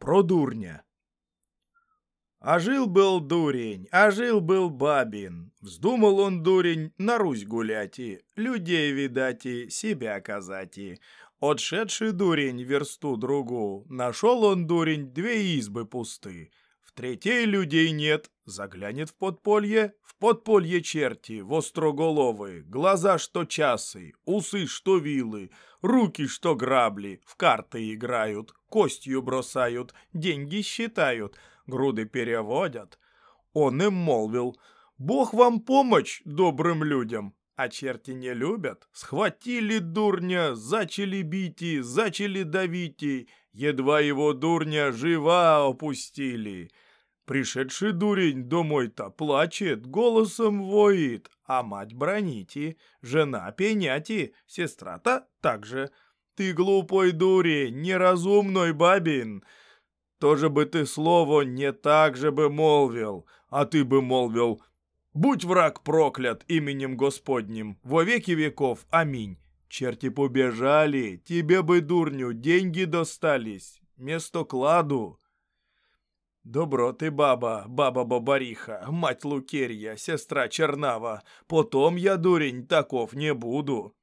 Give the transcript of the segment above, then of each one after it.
Про дурня. А жил-был дурень, а жил-был бабин. Вздумал он, дурень, на Русь гуляти, людей видати, себя казати. Отшедший дурень версту другу, нашел он, дурень, две избы пусты. В третьей людей нет, заглянет в подполье, в подполье черти, востроголовые, глаза что часы, усы что вилы, руки что грабли, в карты играют, костью бросают, деньги считают, груды переводят. Он им молвил, «Бог вам помощь, добрым людям!» А черти не любят. Схватили дурня, зачали бити, зачали давити, едва его дурня жива опустили. Пришедший дурень домой-то плачет, голосом воит, а мать броните, жена пеняти, сестра-то также. Ты глупой дурень, неразумной бабин, тоже бы ты слово не так же бы молвил, а ты бы молвил «Будь враг проклят именем Господним, во веки веков, аминь». Черти побежали, тебе бы, дурню, деньги достались, место кладу. Добро ты, баба, баба-бабариха, мать Лукерья, сестра Чернава, потом я, дурень, таков не буду.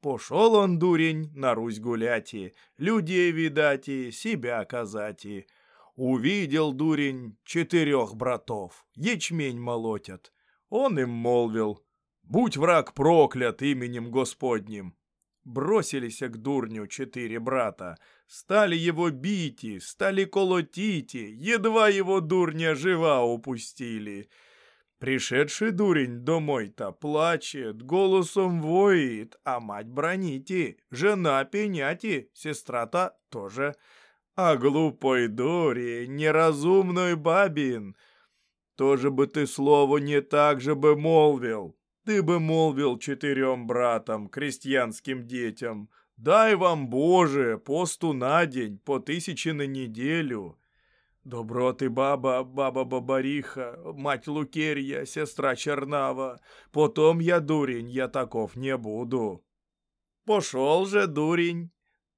Пошел он, дурень, на Русь гуляти, людей видати, себя казати. Увидел, дурень, четырех братов, ячмень молотят. Он им молвил, будь враг проклят именем Господним. Бросились к дурню четыре брата, стали его бити, стали колотити, едва его дурня жива упустили. Пришедший дурень домой-то плачет, голосом воет, а мать броните, жена пеняти, сестра-то тоже. А глупой дури, неразумной бабин, тоже бы ты слово не так же бы молвил. Ты бы молвил четырем братам, крестьянским детям, дай вам, Боже, посту на день, по тысяче на неделю. Добро ты, баба, баба-бабариха, мать Лукерья, сестра Чернава. Потом я дурень, я таков не буду. Пошел же, дурень,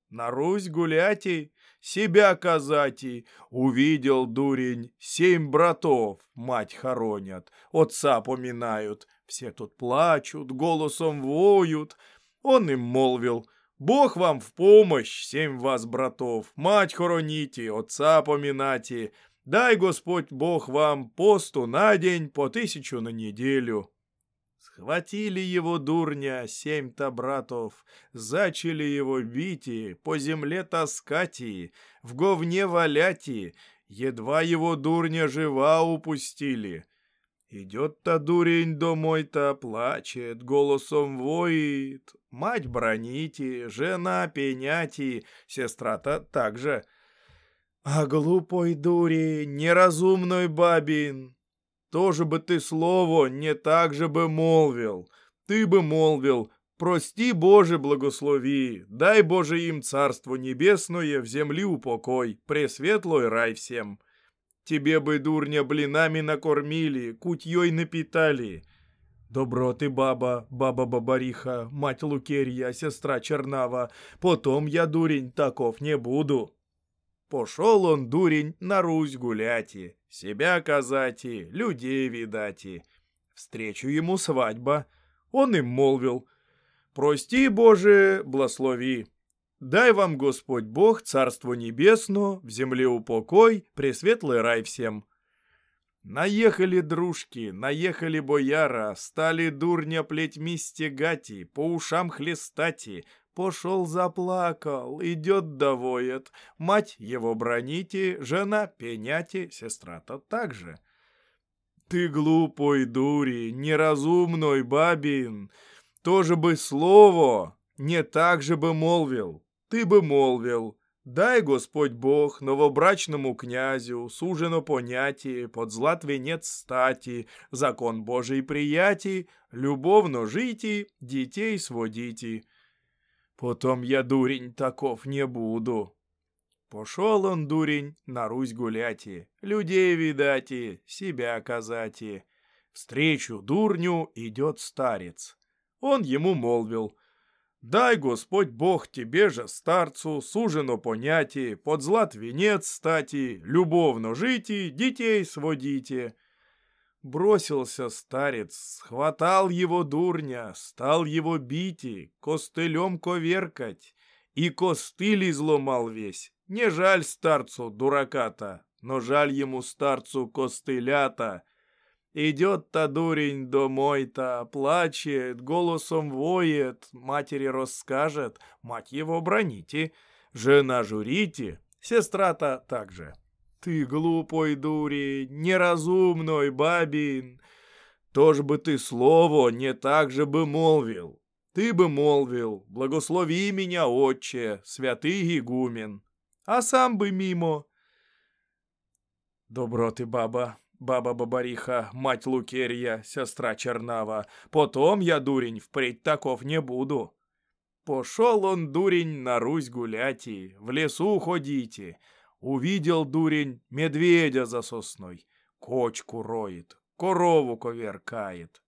на Русь гуляти, себя казати. Увидел дурень, семь братов, мать хоронят, отца поминают. Все тут плачут, голосом воют. Он им молвил, Бог вам в помощь, семь вас братов, мать хороните, отца поминайте. Дай Господь Бог вам посту на день, по тысячу на неделю. Схватили его дурня семь-то братов, зачали его бити, по земле таскати, в говне валяти, едва его дурня жива упустили. Идет-то дурень домой-то, плачет, голосом воет. Мать броните, жена пеняти, сестра-то также. А глупой дури, неразумной бабин, тоже бы ты слово не так же бы молвил. Ты бы молвил, прости, Боже, благослови, дай Боже им царство небесное, в земли упокой, пресветлой рай всем. Тебе бы, дурня, блинами накормили, кутьей напитали. Добро ты, баба, баба-бабариха, мать Лукерья, сестра Чернава, потом я, дурень, таков не буду. Пошел он, дурень, на Русь гуляти, себя казати, людей видати. Встречу ему свадьба. Он им молвил, «Прости, Боже, благослови, Дай вам Господь Бог царство небесно, в земле упокой, пресветлый рай всем. Наехали дружки, наехали бояра, стали дурня плетьми стегати, по ушам хлестати. Пошел заплакал, идет довоет, мать его броните, жена пеняти, сестра-то так же. Ты глупой дури, неразумной бабин, тоже бы слово не так же бы молвил. Ты бы молвил, дай Господь Бог новобрачному князю сужено понятие, под злат венец стати, закон Божий прияти, любовно жити, детей сводите. Потом я, дурень, таков не буду. Пошел он, дурень, на Русь гуляти, людей видати, себя казати. Встречу дурню идет старец. Он ему молвил — Дай, Господь Бог, тебе же, старцу, сужено поняти, под злат венец стати, любовно жити, детей сводите. Бросился старец, схватал его дурня, стал его бить, костылем коверкать, и костыль изломал весь. Не жаль старцу, дурака-то, но жаль ему старцу костылята. Идет-то дурень домой-то, плачет, голосом воет, матери расскажет, мать его броните, жена журите, сестра-то также. Ты глупой дурень, неразумной бабин. То ж бы ты слово не так же бы молвил. Ты бы молвил, благослови меня, отче, святый игумен. А сам бы мимо. Добро ты, баба, баба Бабариха, мать Лукерья, сестра Чернава. Потом я, дурень, впредь таков не буду. Пошел он, дурень, на Русь гуляти, в лесу ходите, Увидел дурень медведя за сосной, кочку роет, корову коверкает.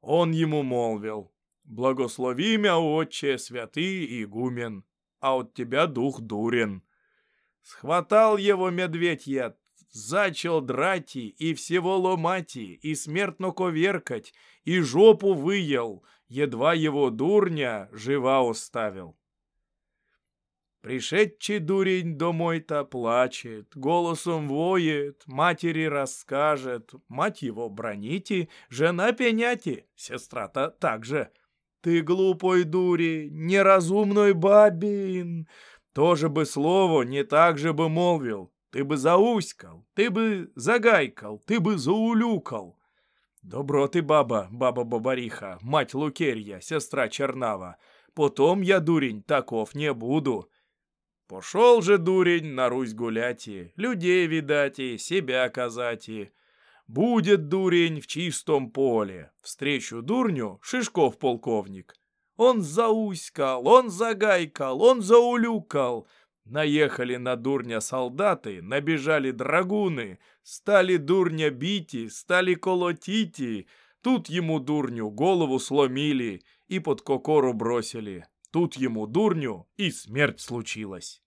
Он ему молвил, «Благослови мя, отче, святый игумен, а от тебя дух дурен». Схватал его медведь зачал драти и всего ломати, и смертно коверкать, и жопу выел, едва его дурня жива оставил. Пришедший дурень домой-то плачет, голосом воет, матери расскажет, мать его броните, жена пеняти, сестра-то также. Ты глупой дури, неразумной бабин, тоже бы слово не так же бы молвил, ты бы зауськал, ты бы загайкал, ты бы заулюкал. Добро ты, баба, баба-бабариха, мать Лукерья, сестра Чернава, потом я, дурень, таков не буду». Пошел же дурень на Русь гуляти, людей видати, себя казати. Будет дурень в чистом поле, встречу дурню Шишков полковник. Он зауськал, он загайкал, он заулюкал. Наехали на дурня солдаты, набежали драгуны, стали дурня бити, стали колотити. Тут ему дурню голову сломили и под кокору бросили. Тут ему, дурню, и смерть случилась.